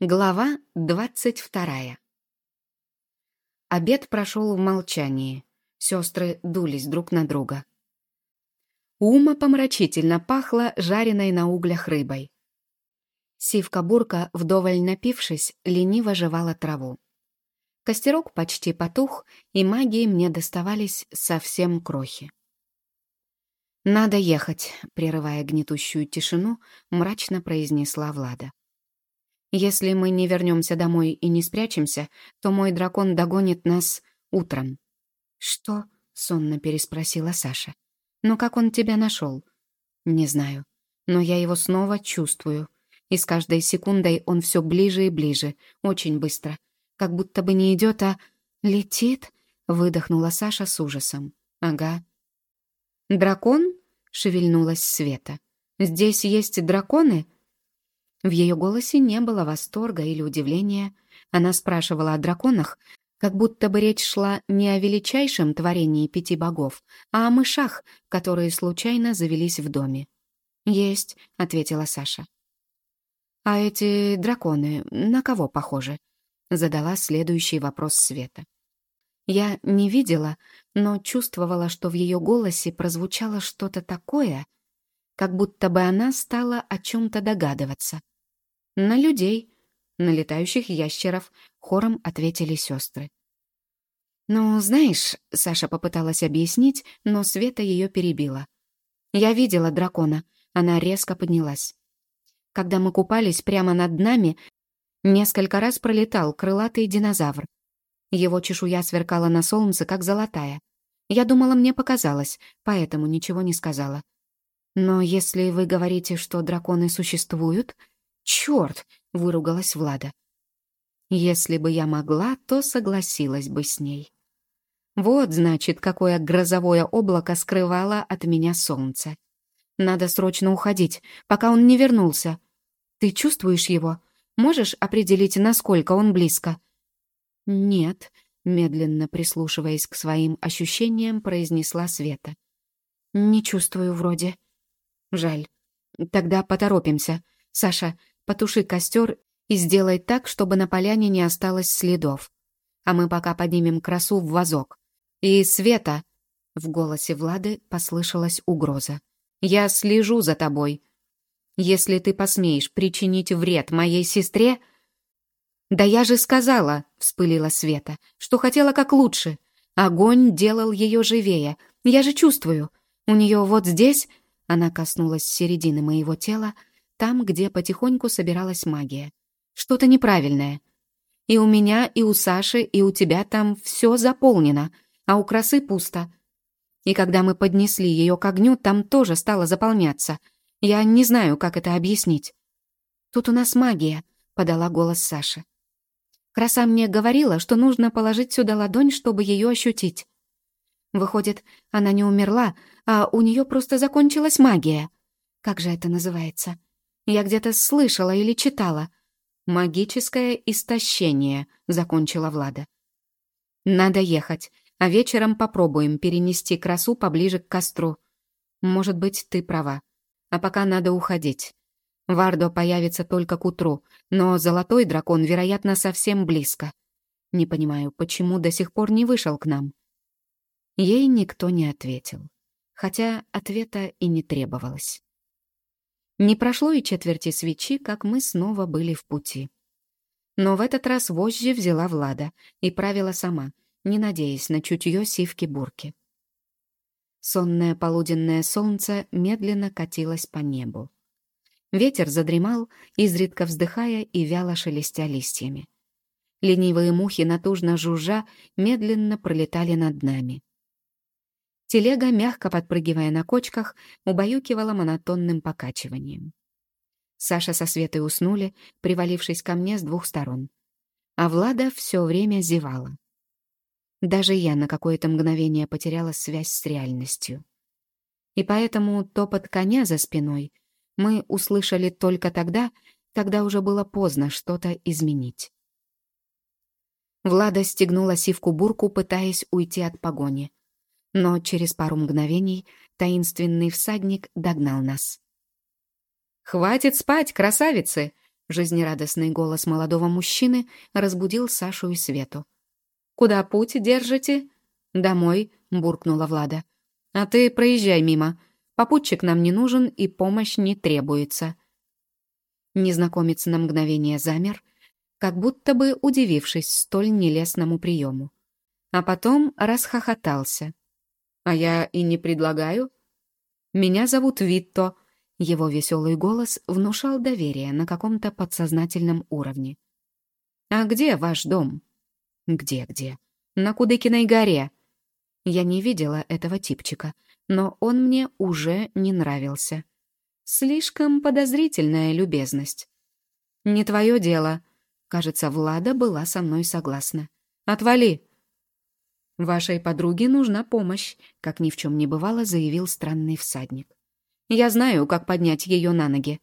Глава двадцать вторая. Обед прошел в молчании. Сестры дулись друг на друга. Ума помрачительно пахло жареной на углях рыбой. Сивка-бурка, вдоволь напившись, лениво жевала траву. Костерок почти потух, и магии мне доставались совсем крохи. «Надо ехать», — прерывая гнетущую тишину, мрачно произнесла Влада. Если мы не вернемся домой и не спрячемся, то мой дракон догонит нас утром». «Что?» — сонно переспросила Саша. «Но как он тебя нашел?» «Не знаю. Но я его снова чувствую. И с каждой секундой он все ближе и ближе, очень быстро. Как будто бы не идет, а летит?» — выдохнула Саша с ужасом. «Ага». «Дракон?» — шевельнулась Света. «Здесь есть драконы?» В ее голосе не было восторга или удивления. Она спрашивала о драконах, как будто бы речь шла не о величайшем творении пяти богов, а о мышах, которые случайно завелись в доме. «Есть», — ответила Саша. «А эти драконы на кого похожи?» — задала следующий вопрос Света. Я не видела, но чувствовала, что в ее голосе прозвучало что-то такое, как будто бы она стала о чем-то догадываться. «На людей, на летающих ящеров», — хором ответили сестры. «Ну, знаешь», — Саша попыталась объяснить, но Света ее перебила. «Я видела дракона», — она резко поднялась. Когда мы купались прямо над нами, несколько раз пролетал крылатый динозавр. Его чешуя сверкала на солнце, как золотая. Я думала, мне показалось, поэтому ничего не сказала. Но если вы говорите, что драконы существуют, «Черт!» — выругалась Влада. Если бы я могла, то согласилась бы с ней. Вот, значит, какое грозовое облако скрывало от меня солнце. Надо срочно уходить, пока он не вернулся. Ты чувствуешь его? Можешь определить, насколько он близко? Нет, медленно прислушиваясь к своим ощущениям, произнесла Света. Не чувствую вроде. Жаль. Тогда поторопимся. Саша, Потуши костер и сделай так, чтобы на поляне не осталось следов. А мы пока поднимем красу в вазок. И Света...» В голосе Влады послышалась угроза. «Я слежу за тобой. Если ты посмеешь причинить вред моей сестре...» «Да я же сказала», — вспылила Света, — «что хотела как лучше. Огонь делал ее живее. Я же чувствую. У нее вот здесь...» Она коснулась середины моего тела, там, где потихоньку собиралась магия. Что-то неправильное. И у меня, и у Саши, и у тебя там все заполнено, а у красы пусто. И когда мы поднесли ее к огню, там тоже стало заполняться. Я не знаю, как это объяснить. «Тут у нас магия», — подала голос Саша. Краса мне говорила, что нужно положить сюда ладонь, чтобы ее ощутить. Выходит, она не умерла, а у нее просто закончилась магия. Как же это называется? Я где-то слышала или читала. «Магическое истощение», — закончила Влада. «Надо ехать, а вечером попробуем перенести красу поближе к костру. Может быть, ты права. А пока надо уходить. Вардо появится только к утру, но золотой дракон, вероятно, совсем близко. Не понимаю, почему до сих пор не вышел к нам?» Ей никто не ответил, хотя ответа и не требовалось. Не прошло и четверти свечи, как мы снова были в пути. Но в этот раз вожжи взяла Влада и правила сама, не надеясь на чутье сивки-бурки. Сонное полуденное солнце медленно катилось по небу. Ветер задремал, изредка вздыхая и вяло шелестя листьями. Ленивые мухи, натужно жужжа, медленно пролетали над нами. Телега, мягко подпрыгивая на кочках, убаюкивала монотонным покачиванием. Саша со Светой уснули, привалившись ко мне с двух сторон. А Влада все время зевала. Даже я на какое-то мгновение потеряла связь с реальностью. И поэтому топот коня за спиной мы услышали только тогда, когда уже было поздно что-то изменить. Влада стегнула сивку-бурку, пытаясь уйти от погони но через пару мгновений таинственный всадник догнал нас. «Хватит спать, красавицы!» Жизнерадостный голос молодого мужчины разбудил Сашу и Свету. «Куда путь держите?» «Домой», — буркнула Влада. «А ты проезжай мимо. Попутчик нам не нужен и помощь не требуется». Незнакомец на мгновение замер, как будто бы удивившись столь нелестному приему. А потом расхохотался. «А я и не предлагаю. Меня зовут Витто». Его веселый голос внушал доверие на каком-то подсознательном уровне. «А где ваш дом?» «Где-где?» «На Кудыкиной горе». Я не видела этого типчика, но он мне уже не нравился. Слишком подозрительная любезность. «Не твое дело», Кажется, Влада была со мной согласна. «Отвали!» «Вашей подруге нужна помощь», — как ни в чем не бывало, заявил странный всадник. «Я знаю, как поднять ее на ноги.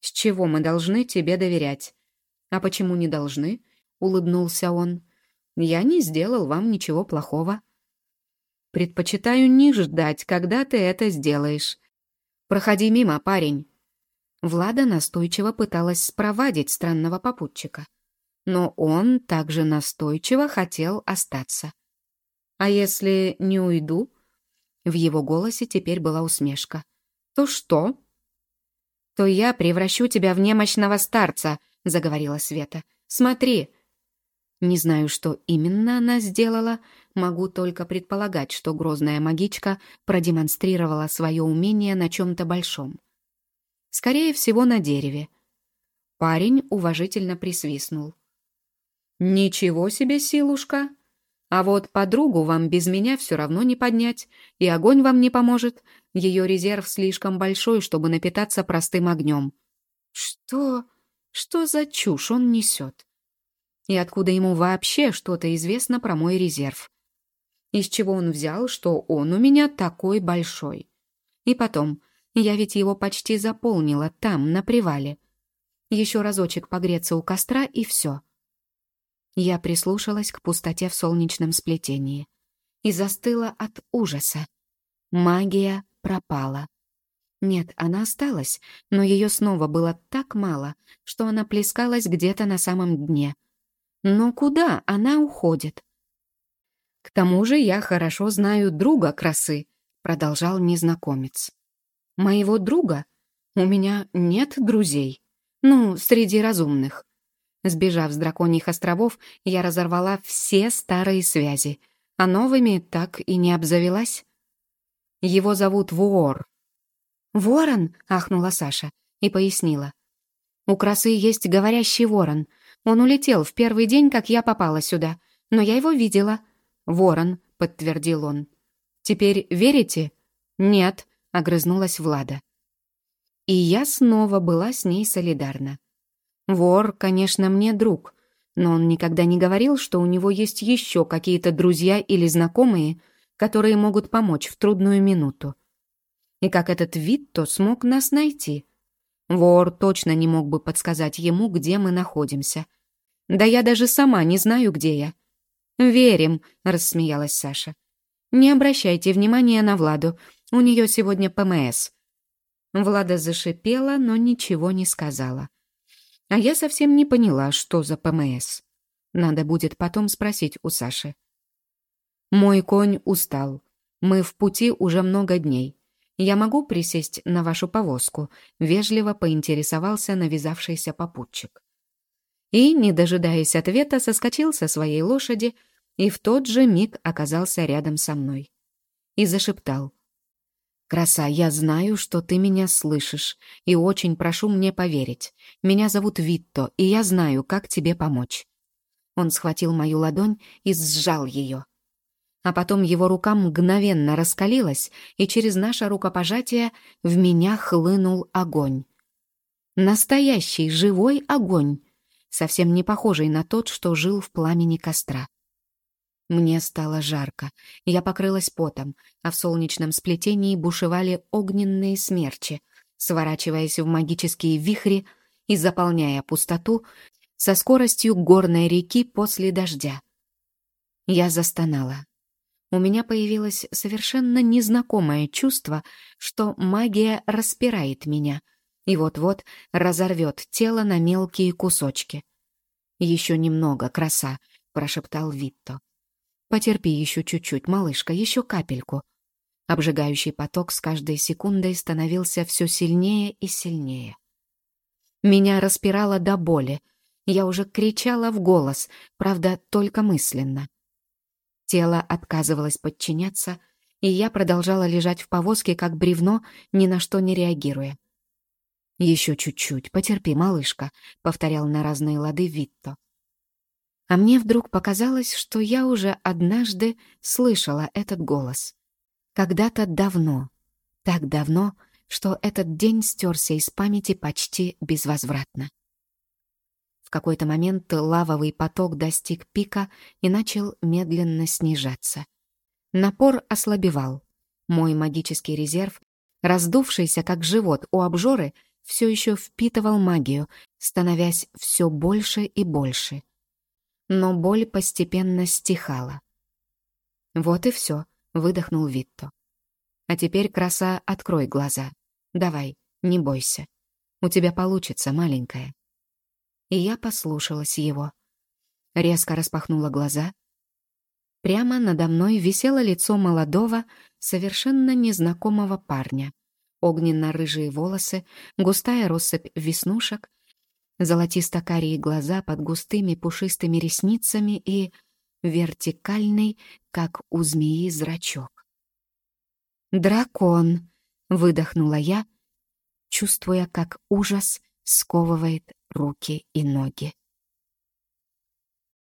С чего мы должны тебе доверять?» «А почему не должны?» — улыбнулся он. «Я не сделал вам ничего плохого». «Предпочитаю не ждать, когда ты это сделаешь. Проходи мимо, парень». Влада настойчиво пыталась спровадить странного попутчика. Но он также настойчиво хотел остаться. «А если не уйду?» В его голосе теперь была усмешка. «То что?» «То я превращу тебя в немощного старца», — заговорила Света. «Смотри». Не знаю, что именно она сделала, могу только предполагать, что грозная магичка продемонстрировала свое умение на чем-то большом. Скорее всего, на дереве. Парень уважительно присвистнул. «Ничего себе, силушка! А вот подругу вам без меня все равно не поднять, и огонь вам не поможет. Ее резерв слишком большой, чтобы напитаться простым огнем». «Что? Что за чушь он несет?» И откуда ему вообще что-то известно про мой резерв? Из чего он взял, что он у меня такой большой? И потом, я ведь его почти заполнила там, на привале. Еще разочек погреться у костра и все. Я прислушалась к пустоте в солнечном сплетении и застыла от ужаса. Магия пропала. Нет, она осталась, но ее снова было так мало, что она плескалась где-то на самом дне. Но куда она уходит? «К тому же я хорошо знаю друга красы», — продолжал незнакомец. Моего друга? У меня нет друзей. Ну, среди разумных. Сбежав с драконьих островов, я разорвала все старые связи, а новыми так и не обзавелась. Его зовут Вуор. «Ворон?» — ахнула Саша и пояснила. «У красы есть говорящий ворон. Он улетел в первый день, как я попала сюда, но я его видела». «Ворон», — подтвердил он. «Теперь верите?» «Нет», — огрызнулась Влада. И я снова была с ней солидарна. Вор, конечно, мне друг, но он никогда не говорил, что у него есть еще какие-то друзья или знакомые, которые могут помочь в трудную минуту. И как этот Витто смог нас найти? Вор точно не мог бы подсказать ему, где мы находимся. Да я даже сама не знаю, где я. «Верим», — рассмеялась Саша. «Не обращайте внимания на Владу. У нее сегодня ПМС». Влада зашипела, но ничего не сказала. А я совсем не поняла, что за ПМС. Надо будет потом спросить у Саши. «Мой конь устал. Мы в пути уже много дней. Я могу присесть на вашу повозку?» — вежливо поинтересовался навязавшийся попутчик. И, не дожидаясь ответа, соскочил со своей лошади и в тот же миг оказался рядом со мной. И зашептал. «Краса, я знаю, что ты меня слышишь, и очень прошу мне поверить. Меня зовут Витто, и я знаю, как тебе помочь». Он схватил мою ладонь и сжал ее. А потом его рука мгновенно раскалилась, и через наше рукопожатие в меня хлынул огонь. Настоящий живой огонь, совсем не похожий на тот, что жил в пламени костра. Мне стало жарко, я покрылась потом, а в солнечном сплетении бушевали огненные смерчи, сворачиваясь в магические вихри и заполняя пустоту со скоростью горной реки после дождя. Я застонала. У меня появилось совершенно незнакомое чувство, что магия распирает меня, и вот-вот разорвет тело на мелкие кусочки. «Еще немного, краса», — прошептал Витто. «Потерпи еще чуть-чуть, малышка, еще капельку». Обжигающий поток с каждой секундой становился все сильнее и сильнее. Меня распирало до боли. Я уже кричала в голос, правда, только мысленно. Тело отказывалось подчиняться, и я продолжала лежать в повозке, как бревно, ни на что не реагируя. «Еще чуть-чуть, потерпи, малышка», — повторял на разные лады Витто. А мне вдруг показалось, что я уже однажды слышала этот голос. Когда-то давно, так давно, что этот день стерся из памяти почти безвозвратно. В какой-то момент лавовый поток достиг пика и начал медленно снижаться. Напор ослабевал. Мой магический резерв, раздувшийся как живот у обжоры, все еще впитывал магию, становясь все больше и больше. Но боль постепенно стихала. «Вот и все», — выдохнул Витто. «А теперь, краса, открой глаза. Давай, не бойся. У тебя получится, маленькая». И я послушалась его. Резко распахнула глаза. Прямо надо мной висело лицо молодого, совершенно незнакомого парня огненно-рыжие волосы, густая россыпь веснушек, золотисто-карие глаза под густыми пушистыми ресницами и вертикальный, как у змеи, зрачок. «Дракон!» — выдохнула я, чувствуя, как ужас сковывает руки и ноги.